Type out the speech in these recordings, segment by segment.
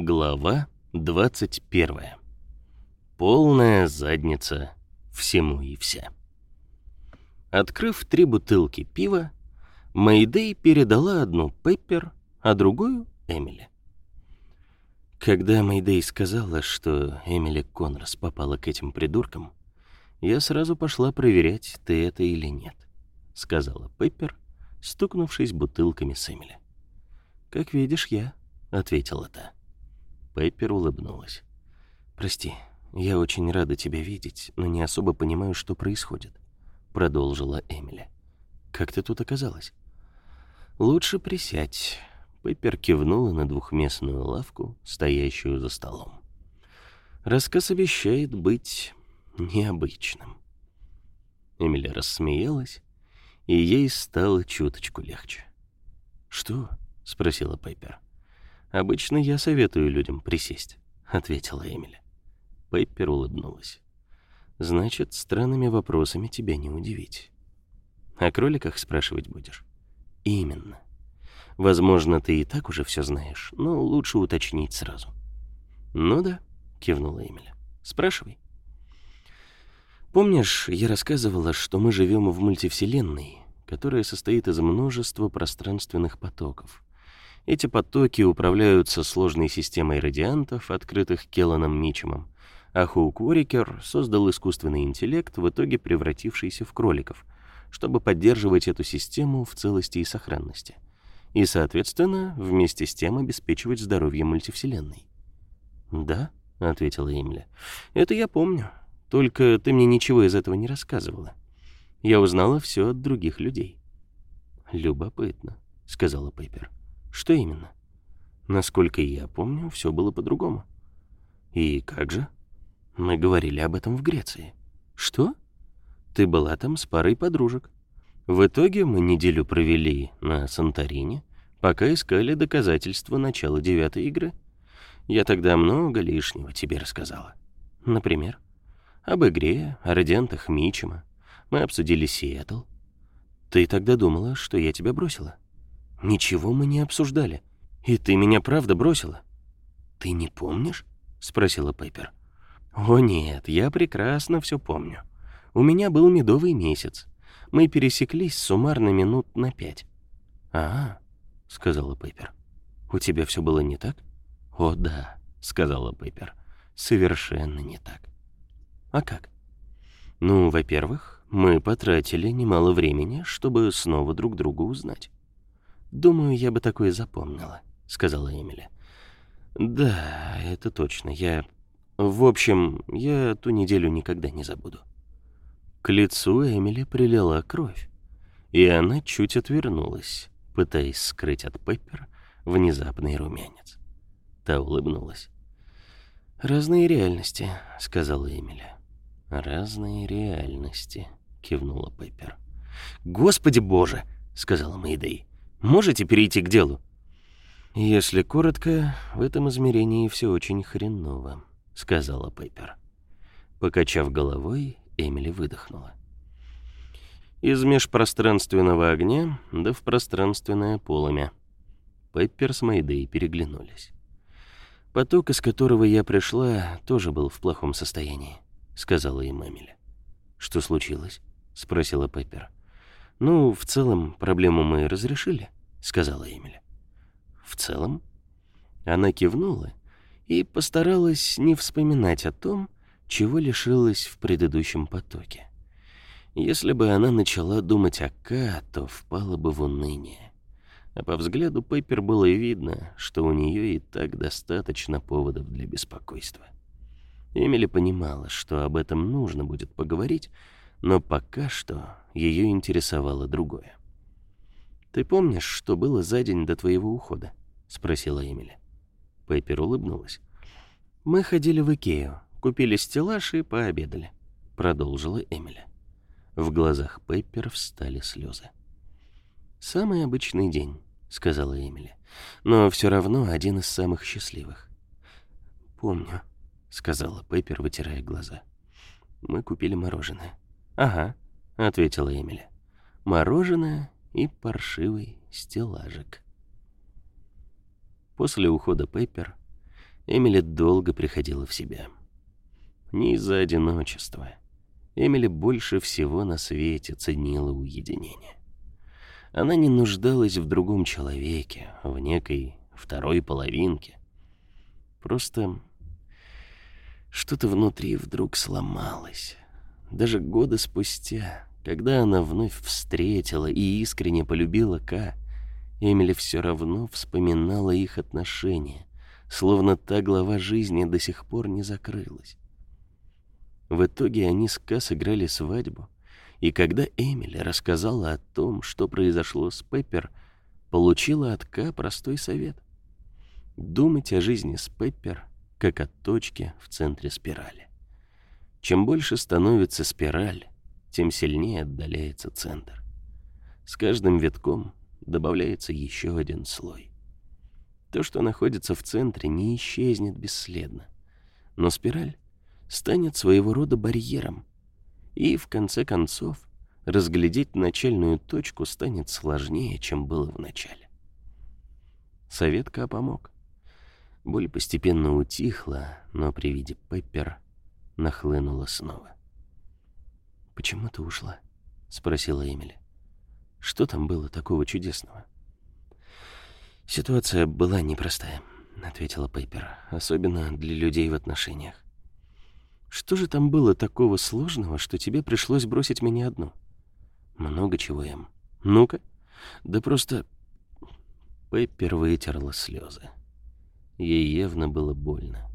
Глава 21. Полная задница всему и вся. Открыв три бутылки пива, Мэйдэй передала одну Пеппер, а другую Эмили. Когда Мэйдэй сказала, что Эмили Конрас попала к этим придуркам, я сразу пошла проверять, ты это или нет, сказала Пеппер, стукнувшись бутылками с Эмили. Как видишь, я, ответила та. Пеппер улыбнулась. «Прости, я очень рада тебя видеть, но не особо понимаю, что происходит», — продолжила Эмили. «Как ты тут оказалась?» «Лучше присядь». Пеппер кивнула на двухместную лавку, стоящую за столом. «Рассказ обещает быть необычным». Эмили рассмеялась, и ей стало чуточку легче. «Что?» — спросила Пеппер. Обычно я советую людям присесть, ответила Эмили. Пеппер улыбнулась. Значит, странными вопросами тебя не удивить. О кроликах спрашивать будешь? Именно. Возможно, ты и так уже все знаешь, но лучше уточнить сразу. Ну да, кивнула Эмили. Спрашивай. Помнишь, я рассказывала, что мы живем в мультивселенной, которая состоит из множества пространственных потоков. Эти потоки управляются сложной системой радиантов, открытых Келланом Мичемом, а Хоук создал искусственный интеллект, в итоге превратившийся в кроликов, чтобы поддерживать эту систему в целости и сохранности. И, соответственно, вместе с тем обеспечивать здоровье мультивселенной. «Да», — ответила Эмили, — «это я помню. Только ты мне ничего из этого не рассказывала. Я узнала все от других людей». «Любопытно», — сказала Пейпер. Что именно? Насколько я помню, все было по-другому. И как же? Мы говорили об этом в Греции. Что? Ты была там с парой подружек. В итоге мы неделю провели на Санторине, пока искали доказательства начала девятой игры. Я тогда много лишнего тебе рассказала. Например, об игре, о радиантах Мичема. Мы обсудили Сиэтл. Ты тогда думала, что я тебя бросила. Ничего мы не обсуждали. И ты меня правда бросила? Ты не помнишь? спросила Пеппер. О нет, я прекрасно все помню. У меня был медовый месяц. Мы пересеклись суммарно минут на пять. А, сказала Пеппер. У тебя все было не так? О да, сказала Пеппер. Совершенно не так. А как? Ну, во-первых, мы потратили немало времени, чтобы снова друг друга узнать. «Думаю, я бы такое запомнила», — сказала Эмили. «Да, это точно. Я... В общем, я ту неделю никогда не забуду». К лицу Эмили прилила кровь, и она чуть отвернулась, пытаясь скрыть от Пеппер внезапный румянец. Та улыбнулась. «Разные реальности», — сказала Эмили. «Разные реальности», — кивнула Пеппер. «Господи боже!» — сказала Мэйдэй. Можете перейти к делу?» «Если коротко, в этом измерении все очень хреново», — сказала Пейпер. Покачав головой, Эмили выдохнула. «Из межпространственного огня да в пространственное полымя». Пеппер с Мэйдой переглянулись. «Поток, из которого я пришла, тоже был в плохом состоянии», — сказала им Эмили. «Что случилось?» — спросила Пеппер. «Ну, в целом, проблему мы разрешили», — сказала Эмили. «В целом?» Она кивнула и постаралась не вспоминать о том, чего лишилась в предыдущем потоке. Если бы она начала думать о Ка, то впала бы в уныние. А по взгляду Пеппер было видно, что у нее и так достаточно поводов для беспокойства. Эмили понимала, что об этом нужно будет поговорить, но пока что ее интересовало другое. «Ты помнишь, что было за день до твоего ухода?» — спросила Эмили. Пеппер улыбнулась. «Мы ходили в Икею, купили стеллаж и пообедали», — продолжила Эмили. В глазах Пеппер встали слезы. «Самый обычный день», — сказала Эмили, — «но все равно один из самых счастливых». «Помню», — сказала Пеппер, вытирая глаза. «Мы купили мороженое». «Ага», — ответила Эмили. «Мороженое и паршивый стеллажик». После ухода Пеппер Эмили долго приходила в себя. Не из-за одиночества. Эмили больше всего на свете ценила уединение. Она не нуждалась в другом человеке, в некой второй половинке. Просто что-то внутри вдруг сломалось. Даже годы спустя, когда она вновь встретила и искренне полюбила Ка, Эмили все равно вспоминала их отношения, словно та глава жизни до сих пор не закрылась. В итоге они с Ка сыграли свадьбу, и когда Эмили рассказала о том, что произошло с Пеппер, получила от Ка простой совет. Думать о жизни с Пеппер, как о точке в центре спирали. Чем больше становится спираль, тем сильнее отдаляется центр. С каждым витком добавляется еще один слой. То, что находится в центре, не исчезнет бесследно. Но спираль станет своего рода барьером. И, в конце концов, разглядеть начальную точку станет сложнее, чем было в начале. Советка помог. Боль постепенно утихла, но при виде Пеппер нахлынула снова. «Почему ты ушла?» — спросила Эмили. «Что там было такого чудесного?» «Ситуация была непростая», — ответила Пейпер, «особенно для людей в отношениях. Что же там было такого сложного, что тебе пришлось бросить меня одну?» «Много чего, Эм. Ну-ка». «Да просто...» Пейпер вытерла слезы. Ей явно было больно.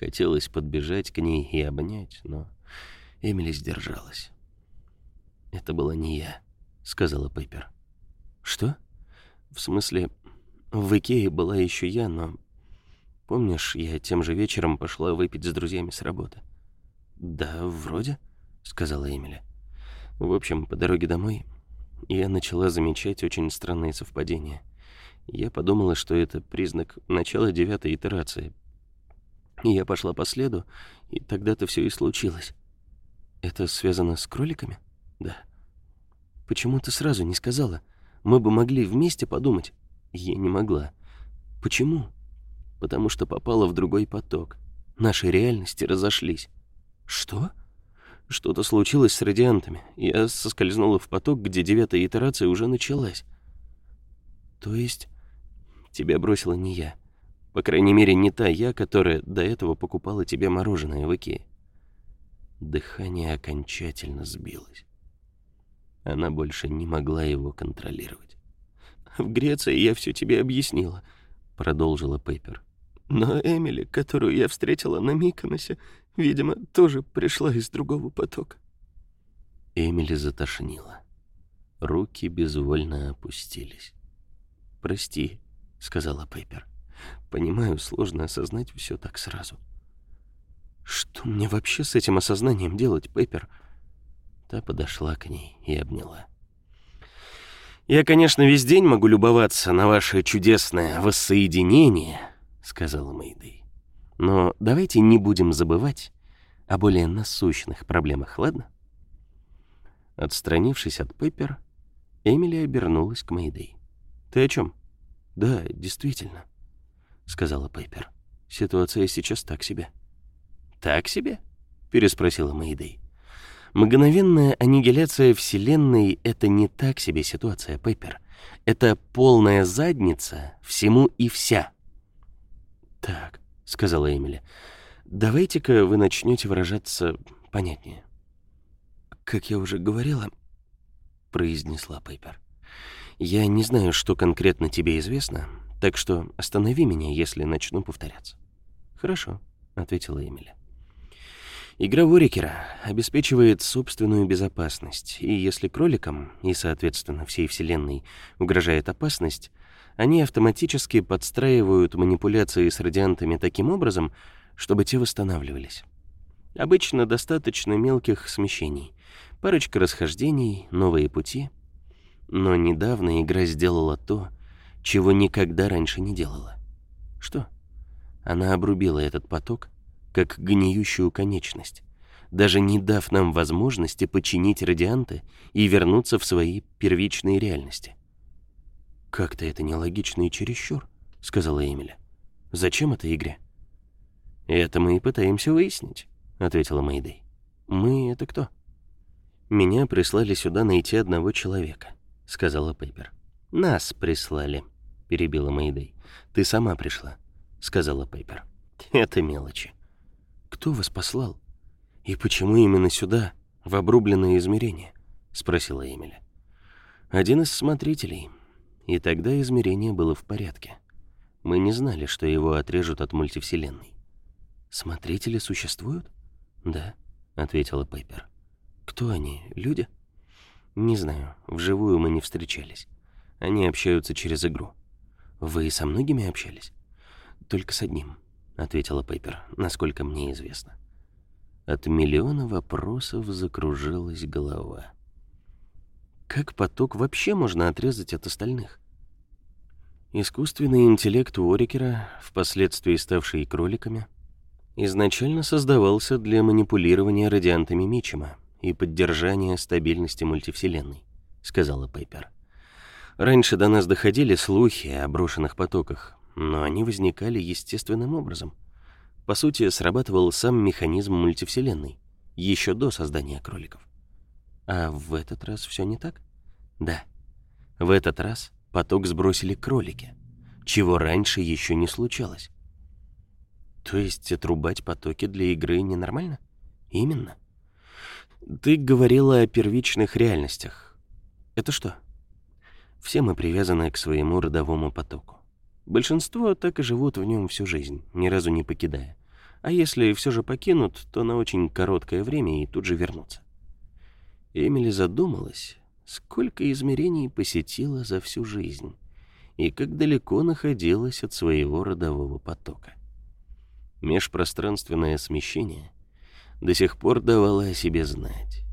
Хотелось подбежать к ней и обнять, но Эмили сдержалась. «Это была не я», — сказала Пейпер. «Что?» «В смысле, в Икее была еще я, но... Помнишь, я тем же вечером пошла выпить с друзьями с работы? Да, вроде, сказала Эмили. В общем, по дороге домой я начала замечать очень странные совпадения. Я подумала, что это признак начала девятой итерации. Я пошла по следу, и тогда-то все и случилось. Это связано с кроликами? Да. Почему ты сразу не сказала? Мы бы могли вместе подумать. Я не могла. Почему? Потому что попала в другой поток. Наши реальности разошлись. Что? Что-то случилось с радиантами. Я соскользнула в поток, где девятая итерация уже началась. То есть тебя бросила не я. По крайней мере, не та я, которая до этого покупала тебе мороженое в Икее. Дыхание окончательно сбилось. Она больше не могла его контролировать. В Греции я все тебе объяснила, продолжила Пейпер. Но Эмили, которую я встретила на Миконосе, видимо, тоже пришла из другого потока. Эмили затошнила. Руки безвольно опустились. «Прости», — сказала Пейпер. «Понимаю, сложно осознать все так сразу». «Что мне вообще с этим осознанием делать, Пейпер?» Та подошла к ней и обняла. «Я, конечно, весь день могу любоваться на ваше чудесное воссоединение», — сказала Мэйдэй. «Но давайте не будем забывать о более насущных проблемах, ладно?» Отстранившись от Пеппер, Эмили обернулась к Мэйдэй. «Ты о чем? «Да, действительно», — сказала Пеппер. «Ситуация сейчас так себе». «Так себе?» — переспросила Мэйдэй. Мгновенная аннигиляция Вселенной — это не так себе ситуация, Пеппер. Это полная задница всему и вся. «Так», — сказала Эмили, — «давайте-ка вы начнете выражаться понятнее». «Как я уже говорила», — произнесла Пеппер, — «я не знаю, что конкретно тебе известно, так что останови меня, если начну повторяться». «Хорошо», — ответила Эмили. Игра Ворикера обеспечивает собственную безопасность, и если кроликам, и, соответственно, всей Вселенной, угрожает опасность, они автоматически подстраивают манипуляции с радиантами таким образом, чтобы те восстанавливались. Обычно достаточно мелких смещений, парочка расхождений, новые пути. Но недавно игра сделала то, чего никогда раньше не делала. Что? Она обрубила этот поток, как гниющую конечность, даже не дав нам возможности починить радианты и вернуться в свои первичные реальности. «Как-то это нелогично и чересчур», — сказала Эмили. «Зачем это игре?» «Это мы и пытаемся выяснить», — ответила Мэйдэй. «Мы — это кто?» «Меня прислали сюда найти одного человека», — сказала Пейпер. «Нас прислали», — перебила Мэйдэй. «Ты сама пришла», — сказала Пейпер. «Это мелочи». «Кто вас послал? И почему именно сюда, в обрубленное измерение?» — спросила Эмили. «Один из смотрителей. И тогда измерение было в порядке. Мы не знали, что его отрежут от мультивселенной». «Смотрители существуют?» «Да», — ответила Пейпер. «Кто они? Люди?» «Не знаю. Вживую мы не встречались. Они общаются через игру». «Вы со многими общались?» «Только с одним», — ответила Пейпер, насколько мне известно. От миллиона вопросов закружилась голова. Как поток вообще можно отрезать от остальных? Искусственный интеллект Уорикера, впоследствии ставший кроликами, изначально создавался для манипулирования радиантами Мичема и поддержания стабильности мультивселенной, сказала Пейпер. Раньше до нас доходили слухи о брошенных потоках, но они возникали естественным образом. По сути, срабатывал сам механизм мультивселенной еще до создания кроликов. А в этот раз все не так? Да. В этот раз поток сбросили кролики, чего раньше еще не случалось. То есть отрубать потоки для игры ненормально? Именно. Ты говорила о первичных реальностях. Это что? Все мы привязаны к своему родовому потоку. Большинство так и живут в нем всю жизнь, ни разу не покидая. А если все же покинут, то на очень короткое время и тут же вернутся. Эмили задумалась, сколько измерений посетила за всю жизнь и как далеко находилась от своего родового потока. Межпространственное смещение до сих пор давало о себе знать,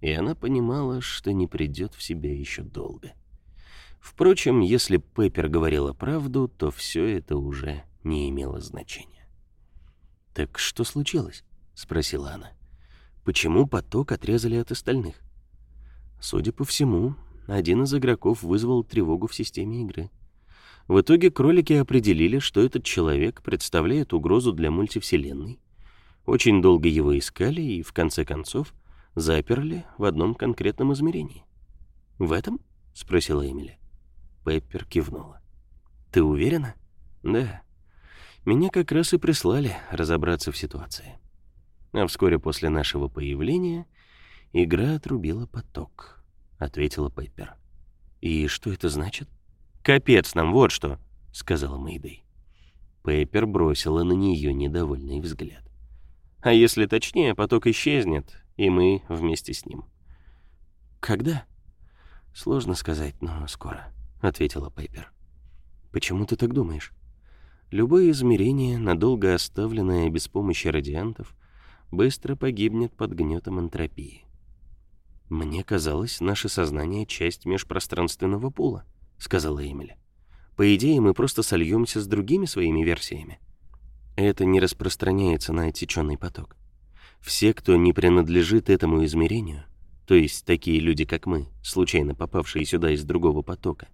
и она понимала, что не придет в себя еще долго. Впрочем, если Пеппер говорила правду, то все это уже не имело значения. «Так что случилось?» — спросила она. «Почему поток отрезали от остальных?» Судя по всему, один из игроков вызвал тревогу в системе игры. В итоге кролики определили, что этот человек представляет угрозу для мультивселенной. Очень долго его искали и, в конце концов, заперли в одном конкретном измерении. «В этом?» — спросила Эмили. Пеппер кивнула. «Ты уверена?» «Да. Меня как раз и прислали разобраться в ситуации. А вскоре после нашего появления игра отрубила поток», — ответила Пеппер. «И что это значит?» «Капец нам, вот что», — сказала Мэйдэй. Пеппер бросила на нее недовольный взгляд. «А если точнее, поток исчезнет, и мы вместе с ним». «Когда?» «Сложно сказать, но скоро», — ответила Пеппер. «Почему ты так думаешь?» Любое измерение, надолго оставленное без помощи радиантов, быстро погибнет под гнетом энтропии. Мне казалось, наше сознание — часть межпространственного пула сказала Эмили. По идее, мы просто сольемся с другими своими версиями. Это не распространяется на отсеченный поток. Все, кто не принадлежит этому измерению, то есть такие люди, как мы, случайно попавшие сюда из другого потока,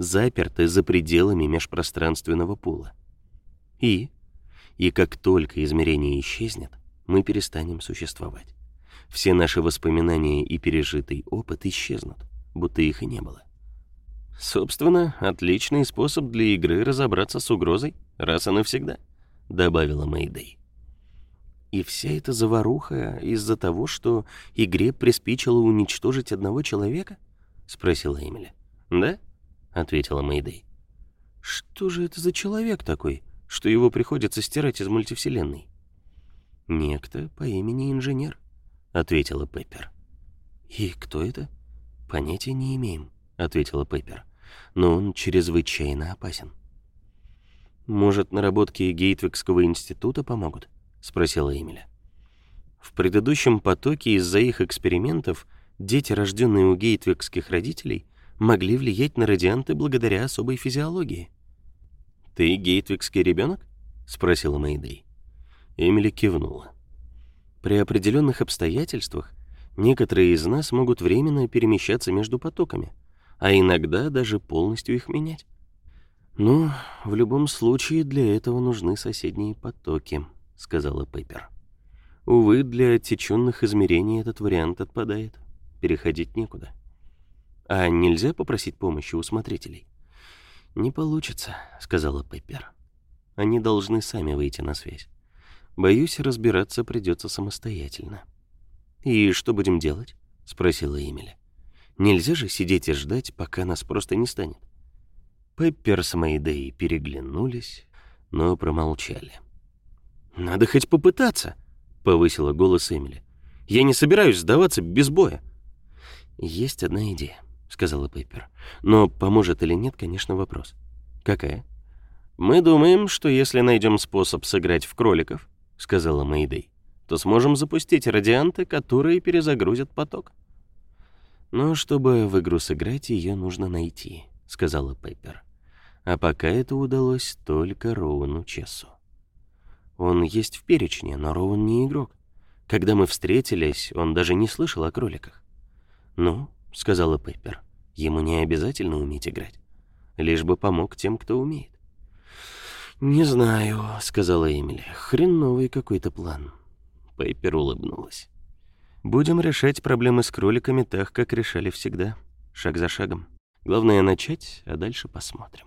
заперты за пределами межпространственного пула. И, и как только измерение исчезнет, мы перестанем существовать. Все наши воспоминания и пережитый опыт исчезнут, будто их и не было. Собственно, отличный способ для игры разобраться с угрозой раз и навсегда, добавила Мэйдэй. И вся эта заваруха из-за того, что игре приспичило уничтожить одного человека? спросила Эмили. Да? Ответила Мэйдэй. Что же это за человек такой, что его приходится стирать из мультивселенной? Некто по имени Инженер, ответила Пеппер. И кто это? Понятия не имеем, ответила Пеппер но он чрезвычайно опасен. «Может, наработки Гейтвикского института помогут?» — спросила Эмиля. В предыдущем потоке из-за их экспериментов дети, рожденные у гейтвикских родителей, могли влиять на радианты благодаря особой физиологии. «Ты гейтвикский ребенок?» — спросила Мэйдэй. Эмили кивнула. «При определенных обстоятельствах некоторые из нас могут временно перемещаться между потоками, а иногда даже полностью их менять. Но в любом случае для этого нужны соседние потоки, сказала Пеппер. «Увы, для отеченных измерений этот вариант отпадает. Переходить некуда. А нельзя попросить помощи у смотрителей?» «Не получится», — сказала Пеппер. «Они должны сами выйти на связь. Боюсь, разбираться придется самостоятельно». «И что будем делать?» — спросила Эмили. «Нельзя же сидеть и ждать, пока нас просто не станет». Пеппер с Мэйдэй переглянулись, но промолчали. «Надо хоть попытаться», — повысила голос Эмили. «Я не собираюсь сдаваться без боя». «Есть одна идея», — сказала Пеппер. «Но поможет или нет, конечно, вопрос». «Какая?» «Мы думаем, что если найдем способ сыграть в кроликов», — сказала Мэйдэй, «то сможем запустить радианты, которые перезагрузят поток». «Но чтобы в игру сыграть, ее нужно найти», — сказала Пеппер. А пока это удалось только Роуну Чессу. Он есть в перечне, но Роуэн не игрок. Когда мы встретились, он даже не слышал о кроликах. «Ну», — сказала Пеппер, — «ему не обязательно уметь играть. Лишь бы помог тем, кто умеет». «Не знаю», — сказала Эмили. «Хреновый какой-то план». Пеппер улыбнулась. «Будем решать проблемы с кроликами так, как решали всегда. Шаг за шагом. Главное — начать, а дальше посмотрим».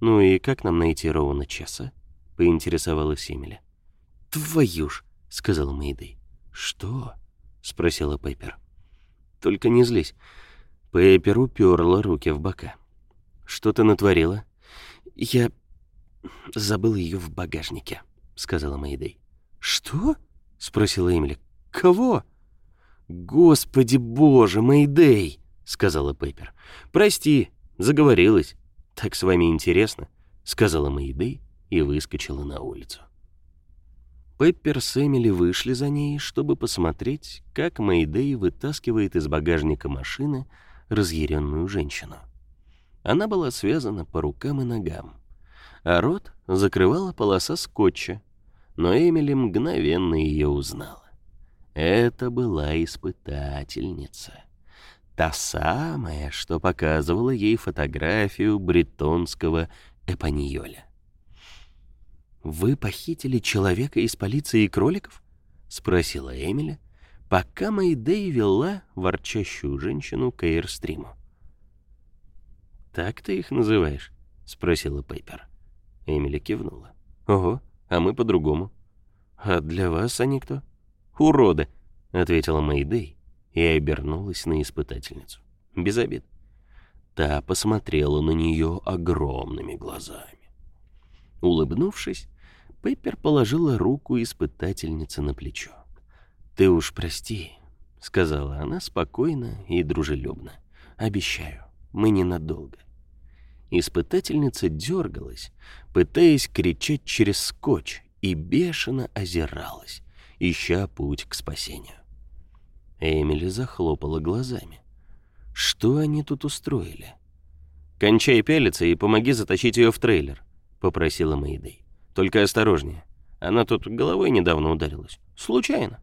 «Ну и как нам найти Роуна Чесса?» — поинтересовалась Эмили. «Твою ж!» — сказала Мэйдэй. «Что?» — спросила Пеппер. «Только не злись». Пеппер уперла руки в бока. «Что ты натворила?» «Я забыл ее в багажнике», — сказала Мэйдэй. «Что?» — спросила Эмили. «Кого?» «Господи боже, Мэйдэй!» — сказала Пеппер. «Прости, заговорилась. Так с вами интересно», — сказала Мэйдэй и выскочила на улицу. Пеппер с Эмили вышли за ней, чтобы посмотреть, как Мэйдэй вытаскивает из багажника машины разъяренную женщину. Она была связана по рукам и ногам, а рот закрывала полоса скотча, но Эмили мгновенно ее узнала. Это была испытательница. Та самая, что показывала ей фотографию бретонского эпаньоля. «Вы похитили человека из полиции кроликов?» — спросила Эмили, пока Мэйдэй вела ворчащую женщину к Эйрстриму. «Так ты их называешь?» — спросила Пейпер. Эмили кивнула. «Ого, а мы по-другому». «А для вас они кто?» «Уроды», — ответила Мэйдэй и обернулась на испытательницу. Без обид. Та посмотрела на нее огромными глазами. Улыбнувшись, Пеппер положила руку испытательнице на плечо. «Ты уж прости», — сказала она спокойно и дружелюбно. «Обещаю, мы ненадолго». Испытательница дергалась, пытаясь кричать через скотч, и бешено озиралась, ища путь к спасению. Эмили захлопала глазами. Что они тут устроили? «Кончай пялиться и помоги затащить ее в трейлер», — попросила Мэйдэй. Только осторожнее. Она тут головой недавно ударилась. Случайно.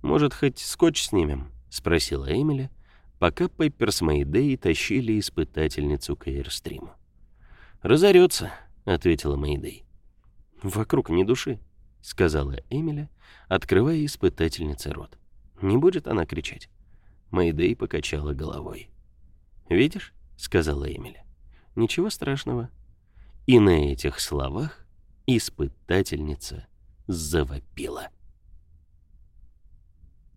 «Может, хоть скотч снимем?» — спросила Эмили, пока Пеппер с Мэйдэй тащили испытательницу к Эйрстриму. «Разорется», — ответила Мэйдэй. «Вокруг ни души», — сказала Эмили, открывая испытательнице рот. «Не будет она кричать?» Мэйдэй покачала головой. «Видишь?» — сказала Эмили. «Ничего страшного». И на этих словах Испытательница завопила.